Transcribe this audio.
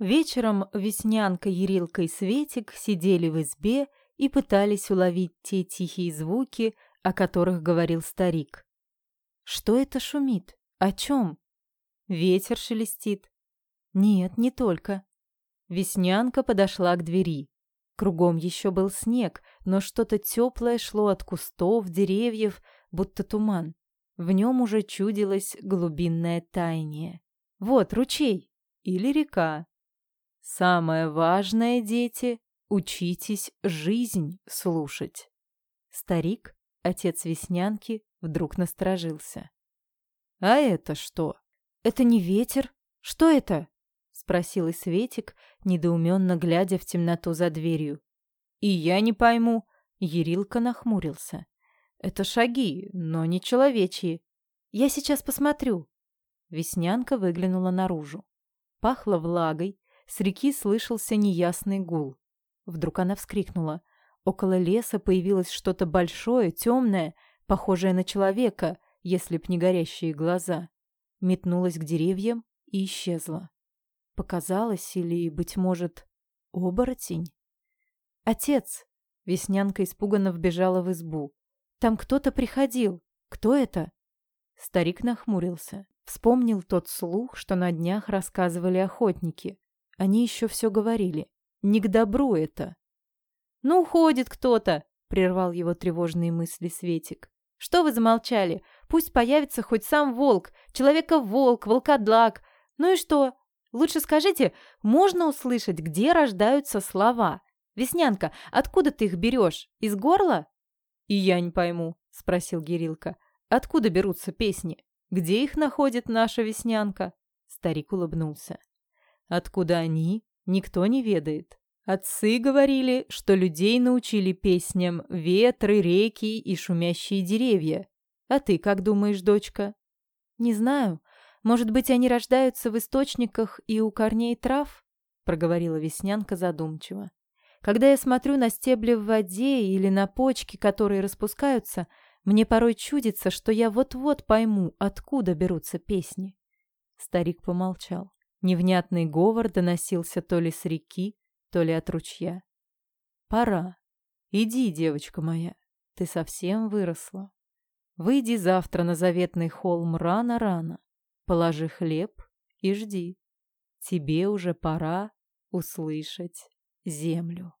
Вечером Веснянка, Ерилка и Светик сидели в избе и пытались уловить те тихие звуки, о которых говорил старик. «Что это шумит? О чем?» «Ветер шелестит». «Нет, не только». Веснянка подошла к двери. Кругом еще был снег, но что-то теплое шло от кустов, деревьев, будто туман. В нем уже чудилось глубинное таяние. «Вот ручей!» «Или река», Самое важное, дети, учитесь жизнь слушать. Старик, отец Веснянки, вдруг насторожился. А это что? Это не ветер? Что это? спросил и Светик, недоуменно глядя в темноту за дверью. И я не пойму, Ерилка нахмурился. Это шаги, но не человечьи. Я сейчас посмотрю. Веснянка выглянула наружу. Пахло влагой, с реки слышался неясный гул. Вдруг она вскрикнула. Около леса появилось что-то большое, темное, похожее на человека, если б не горящие глаза. Метнулась к деревьям и исчезла. Показалось или, быть может, оборотень? «Отец!» — Веснянка испуганно вбежала в избу. «Там кто-то приходил. Кто это?» Старик нахмурился. Вспомнил тот слух, что на днях рассказывали охотники. Они еще все говорили. Не к добру это. «Ну, уходит кто-то!» — прервал его тревожные мысли Светик. «Что вы замолчали? Пусть появится хоть сам волк, человека-волк, волкодлак. Ну и что? Лучше скажите, можно услышать, где рождаются слова? Веснянка, откуда ты их берешь? Из горла?» «И я не пойму», — спросил Гирилка. «Откуда берутся песни? Где их находит наша веснянка?» Старик улыбнулся. Откуда они, никто не ведает. Отцы говорили, что людей научили песням ветры, реки и шумящие деревья. А ты как думаешь, дочка? Не знаю. Может быть, они рождаются в источниках и у корней трав? проговорила Веснянка задумчиво. Когда я смотрю на стебли в воде или на почки, которые распускаются, мне порой чудится, что я вот-вот пойму, откуда берутся песни. Старик помолчал. Невнятный говор доносился то ли с реки, то ли от ручья. «Пора. Иди, девочка моя, ты совсем выросла. Выйди завтра на заветный холм рано-рано, положи хлеб и жди. Тебе уже пора услышать землю».